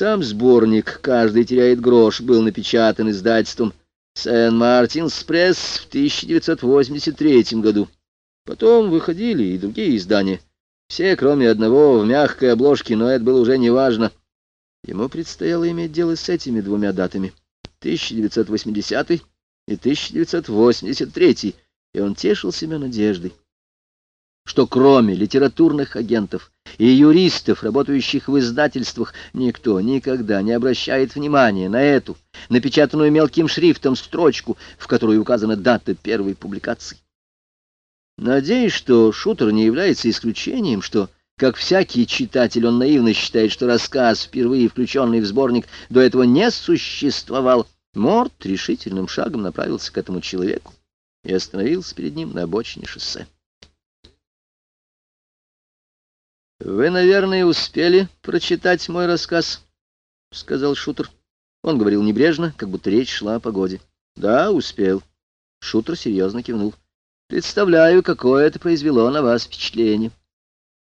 Сам сборник «Каждый теряет грош» был напечатан издательством «Сен-Мартинс Пресс» в 1983 году. Потом выходили и другие издания. Все, кроме одного, в мягкой обложке, но это было уже неважно. Ему предстояло иметь дело с этими двумя датами. 1980 и 1983, и он тешил себя надеждой, что кроме литературных агентов и юристов, работающих в издательствах, никто никогда не обращает внимания на эту, напечатанную мелким шрифтом строчку, в которой указана дата первой публикации. Надеюсь, что шутер не является исключением, что, как всякий читатель, он наивно считает, что рассказ, впервые включенный в сборник, до этого не существовал. Морт решительным шагом направился к этому человеку и остановился перед ним на обочине шоссе. «Вы, наверное, успели прочитать мой рассказ», — сказал Шутер. Он говорил небрежно, как будто речь шла о погоде. «Да, успел». Шутер серьезно кивнул. «Представляю, какое это произвело на вас впечатление».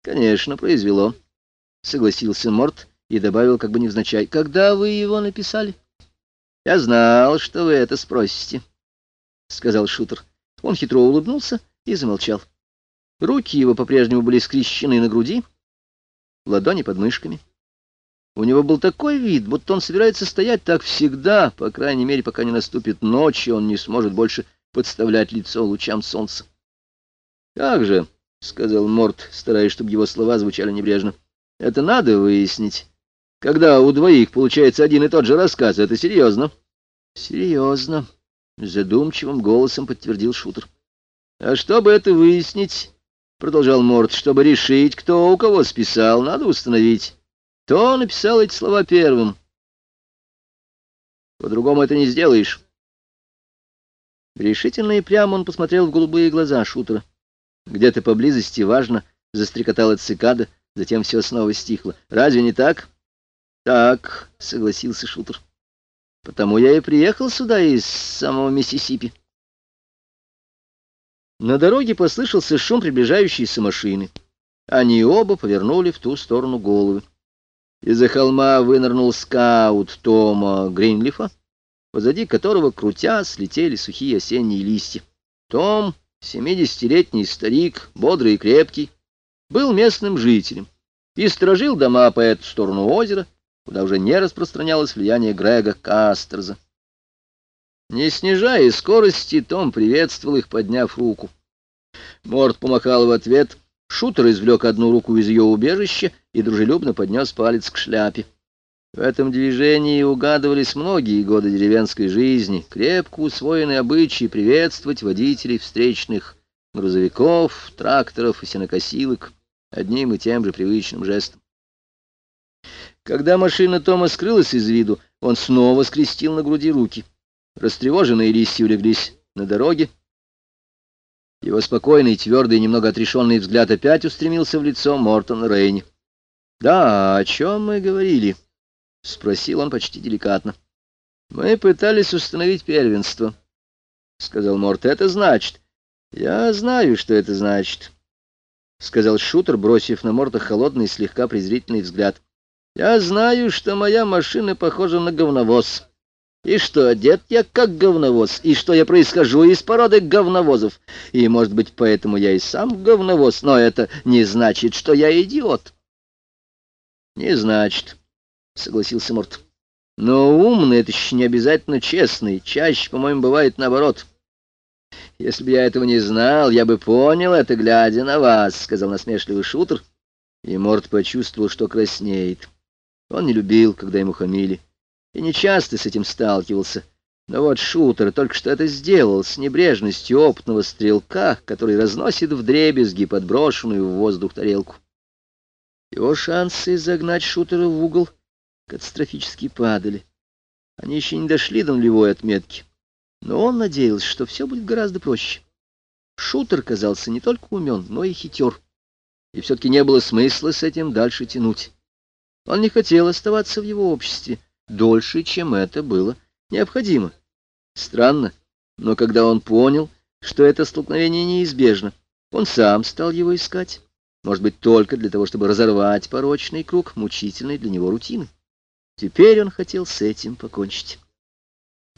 «Конечно, произвело», — согласился Морт и добавил, как бы невзначай. «Когда вы его написали?» «Я знал, что вы это спросите», — сказал Шутер. Он хитро улыбнулся и замолчал. Руки его по-прежнему были скрещены на груди, ладони под мышками. У него был такой вид, будто он собирается стоять так всегда, по крайней мере, пока не наступит ночь, и он не сможет больше подставлять лицо лучам солнца. — Как же, — сказал Морт, стараясь, чтобы его слова звучали небрежно, — это надо выяснить. Когда у двоих получается один и тот же рассказ, это серьезно. — Серьезно, — задумчивым голосом подтвердил Шутер. — А чтобы это выяснить, продолжал Морд, чтобы решить, кто у кого списал, надо установить. Кто написал эти слова первым? По-другому это не сделаешь. Решительно и прямо он посмотрел в голубые глаза шутера. Где-то поблизости, важно, застрекотала цикада, затем все снова стихло. Разве не так? Так, согласился шутер. Потому я и приехал сюда из самого Миссисипи. На дороге послышался шум приближающейся машины. Они оба повернули в ту сторону головы. Из-за холма вынырнул скаут Тома Гринлифа, позади которого, крутя, слетели сухие осенние листья. Том, семидесятилетний старик, бодрый и крепкий, был местным жителем и сторожил дома по эту сторону озера, куда уже не распространялось влияние Грега Кастерза. Не снижая скорости, Том приветствовал их, подняв руку. Морд помахал в ответ, шутер извлек одну руку из ее убежища и дружелюбно поднес палец к шляпе. В этом движении угадывались многие годы деревенской жизни, крепко усвоенные обычаи приветствовать водителей встречных грузовиков, тракторов и сенокосилок одним и тем же привычным жестом. Когда машина Тома скрылась из виду, он снова скрестил на груди руки. Растревоженные листья улеглись на дороге. Его спокойный, твердый, немного отрешенный взгляд опять устремился в лицо Мортона Рейни. «Да, о чем мы говорили?» — спросил он почти деликатно. «Мы пытались установить первенство», — сказал Морт. «Это значит...» «Я знаю, что это значит», — сказал Шутер, бросив на Морта холодный, слегка презрительный взгляд. «Я знаю, что моя машина похожа на говновоз». И что, одет я как говновоз, и что я происхожу из породы говновозов. И, может быть, поэтому я и сам говновоз, но это не значит, что я идиот. Не значит, согласился Морт. Но умный — это еще не обязательно честный. Чаще, по-моему, бывает наоборот. Если бы я этого не знал, я бы понял это, глядя на вас, — сказал насмешливый шутер. И Морт почувствовал, что краснеет. Он не любил, когда ему хамили и нечасто с этим сталкивался. Но вот шутер только что это сделал с небрежностью опытного стрелка, который разносит вдребезги подброшенную в воздух тарелку. Его шансы загнать шутера в угол катастрофически падали. Они еще не дошли до нулевой отметки, но он надеялся, что все будет гораздо проще. Шутер казался не только умен, но и хитер, и все-таки не было смысла с этим дальше тянуть. Он не хотел оставаться в его обществе, дольше, чем это было необходимо. Странно, но когда он понял, что это столкновение неизбежно, он сам стал его искать, может быть, только для того, чтобы разорвать порочный круг мучительной для него рутины. Теперь он хотел с этим покончить.